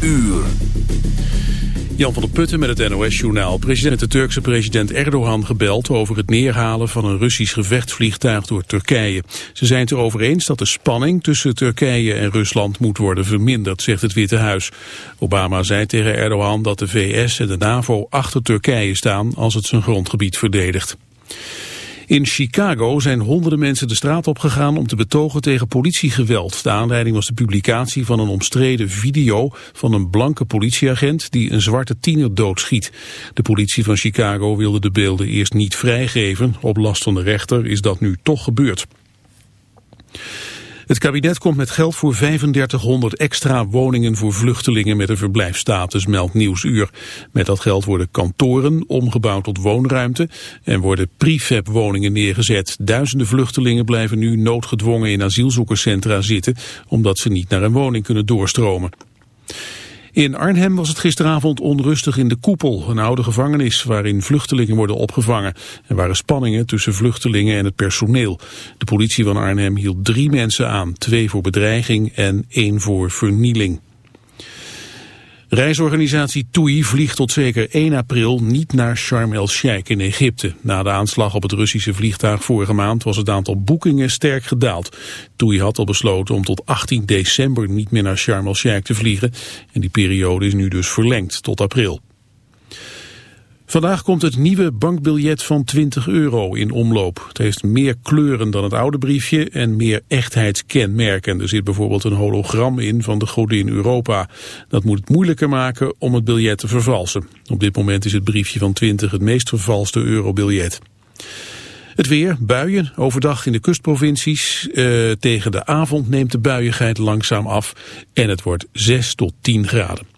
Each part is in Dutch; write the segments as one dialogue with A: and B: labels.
A: uur.
B: Jan van der Putten met het NOS-journaal. President de Turkse president Erdogan gebeld over het neerhalen van een Russisch gevechtsvliegtuig door Turkije. Ze zijn het erover eens dat de spanning tussen Turkije en Rusland moet worden verminderd, zegt het Witte Huis. Obama zei tegen Erdogan dat de VS en de NAVO achter Turkije staan als het zijn grondgebied verdedigt. In Chicago zijn honderden mensen de straat opgegaan om te betogen tegen politiegeweld. De aanleiding was de publicatie van een omstreden video van een blanke politieagent die een zwarte tiener doodschiet. De politie van Chicago wilde de beelden eerst niet vrijgeven. Op last van de rechter is dat nu toch gebeurd. Het kabinet komt met geld voor 3500 extra woningen voor vluchtelingen met een verblijfsstatus, meldt Nieuwsuur. Met dat geld worden kantoren omgebouwd tot woonruimte en worden prefab woningen neergezet. Duizenden vluchtelingen blijven nu noodgedwongen in asielzoekerscentra zitten, omdat ze niet naar een woning kunnen doorstromen. In Arnhem was het gisteravond onrustig in de Koepel, een oude gevangenis waarin vluchtelingen worden opgevangen. Er waren spanningen tussen vluchtelingen en het personeel. De politie van Arnhem hield drie mensen aan, twee voor bedreiging en één voor vernieling. Reisorganisatie TUI vliegt tot zeker 1 april niet naar Sharm el-Sheikh in Egypte. Na de aanslag op het Russische vliegtuig vorige maand was het aantal boekingen sterk gedaald. TUI had al besloten om tot 18 december niet meer naar Sharm el-Sheikh te vliegen. En die periode is nu dus verlengd tot april. Vandaag komt het nieuwe bankbiljet van 20 euro in omloop. Het heeft meer kleuren dan het oude briefje en meer echtheidskenmerken. Er zit bijvoorbeeld een hologram in van de godin Europa. Dat moet het moeilijker maken om het biljet te vervalsen. Op dit moment is het briefje van 20 het meest vervalste eurobiljet. Het weer, buien, overdag in de kustprovincies. Uh, tegen de avond neemt de buiigheid langzaam af en het wordt 6 tot 10 graden.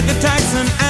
C: Take a tax and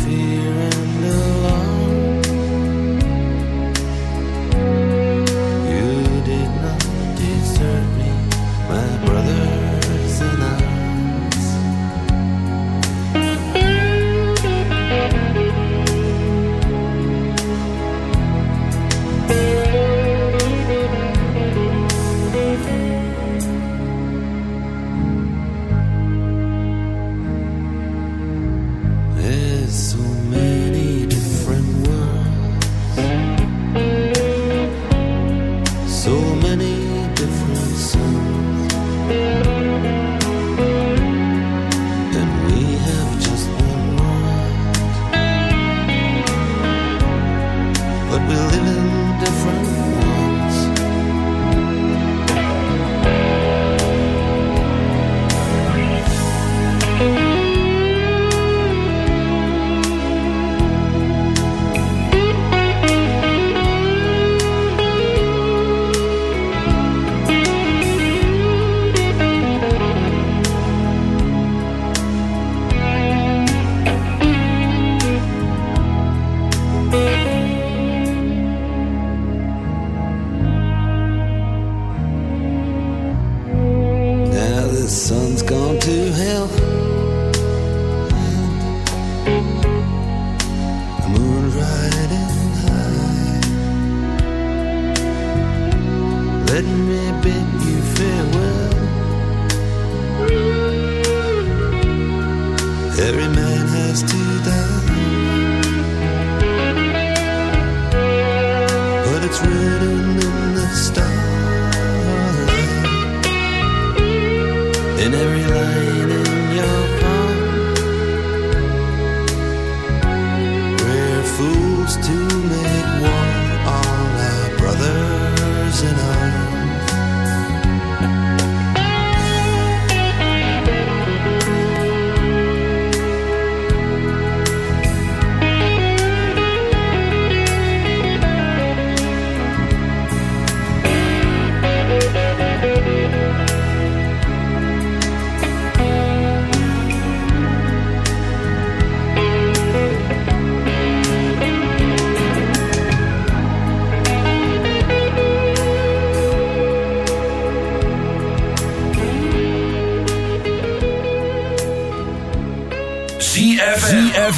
D: fear and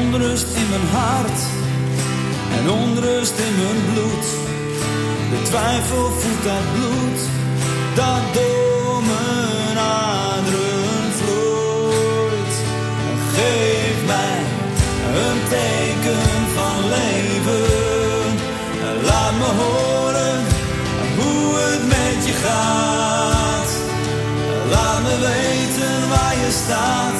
C: onrust in mijn hart en onrust in mijn bloed. De twijfel voelt dat bloed dat door mijn aderen vloeit. Geef mij een teken van leven. Laat me horen hoe het met je gaat. Laat me weten waar je staat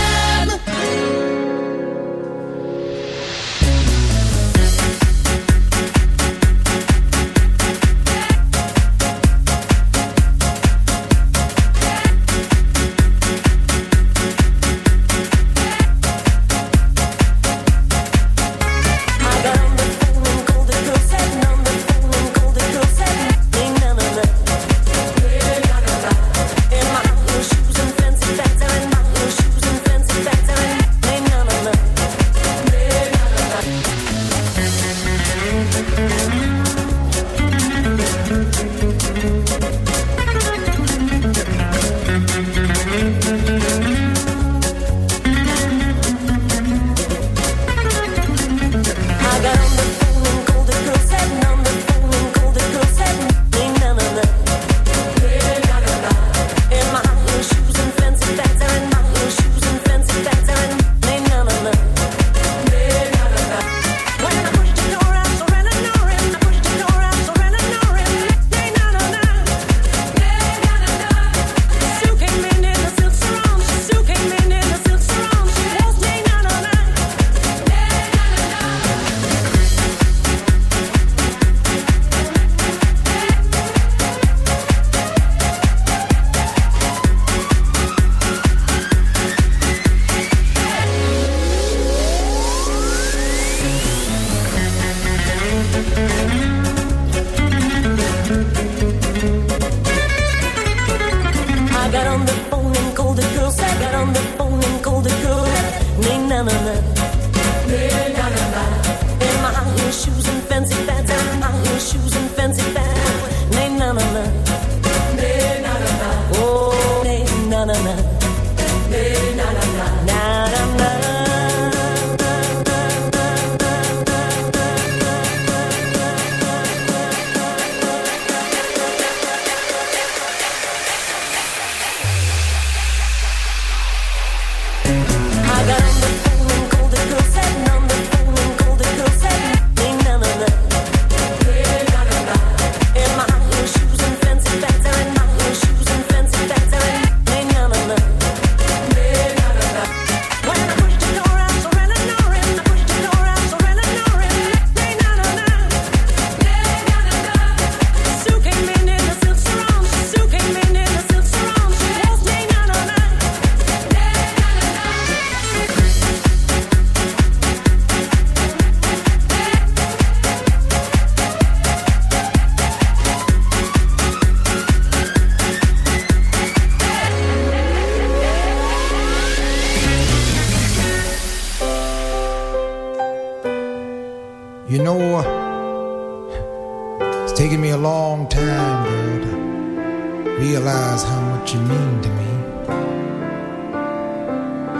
E: realize how much you mean to me.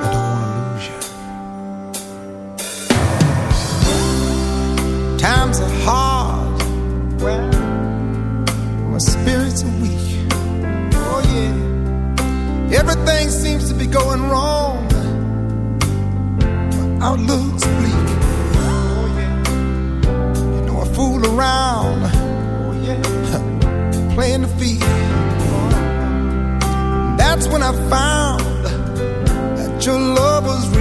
E: I don't want to lose you. Times are hard. My spirits are weak. Oh, yeah. Everything seems to be going wrong. My outlook's bleak. Oh, yeah. You know, I fool around. Oh, yeah. Playing the field that's when I found that your love was real.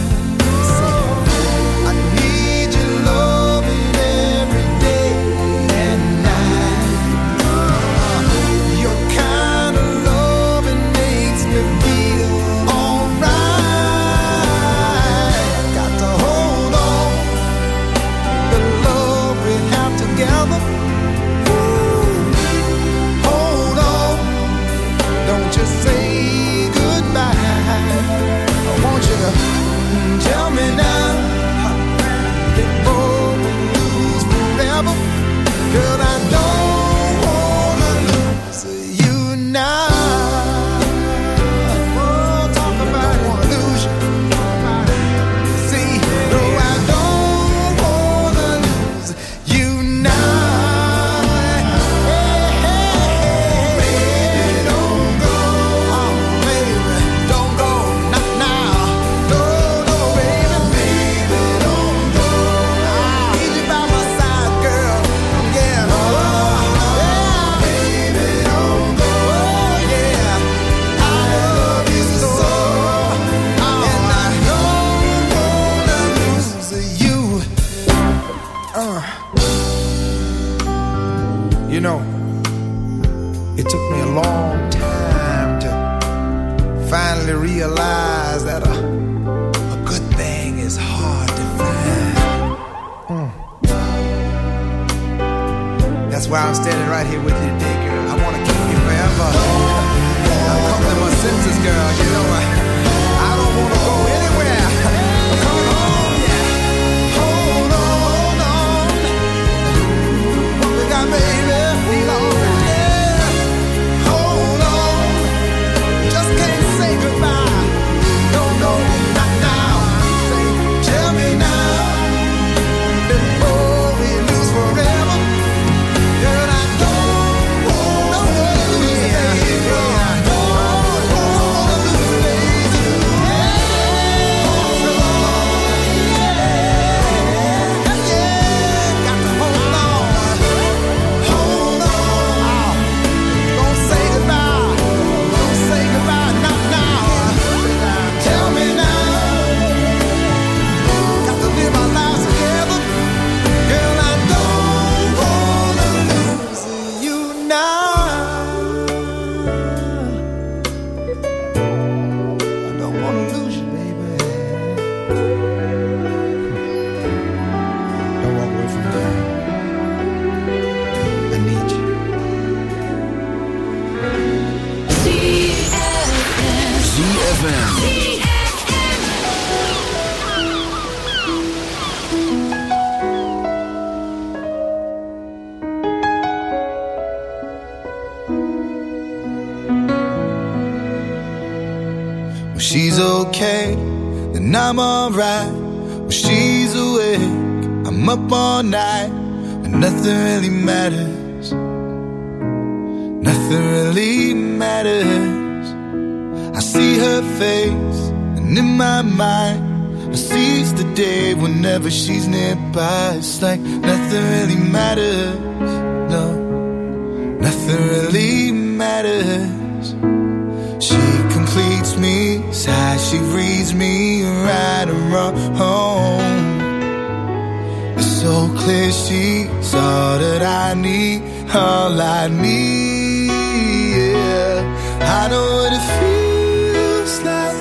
F: And I know what it feels like.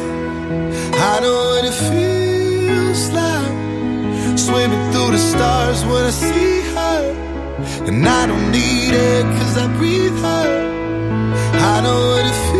F: I know what it feels like. Swimming through the stars when I see her. The night don't need it cause I breathe her. I know what it feels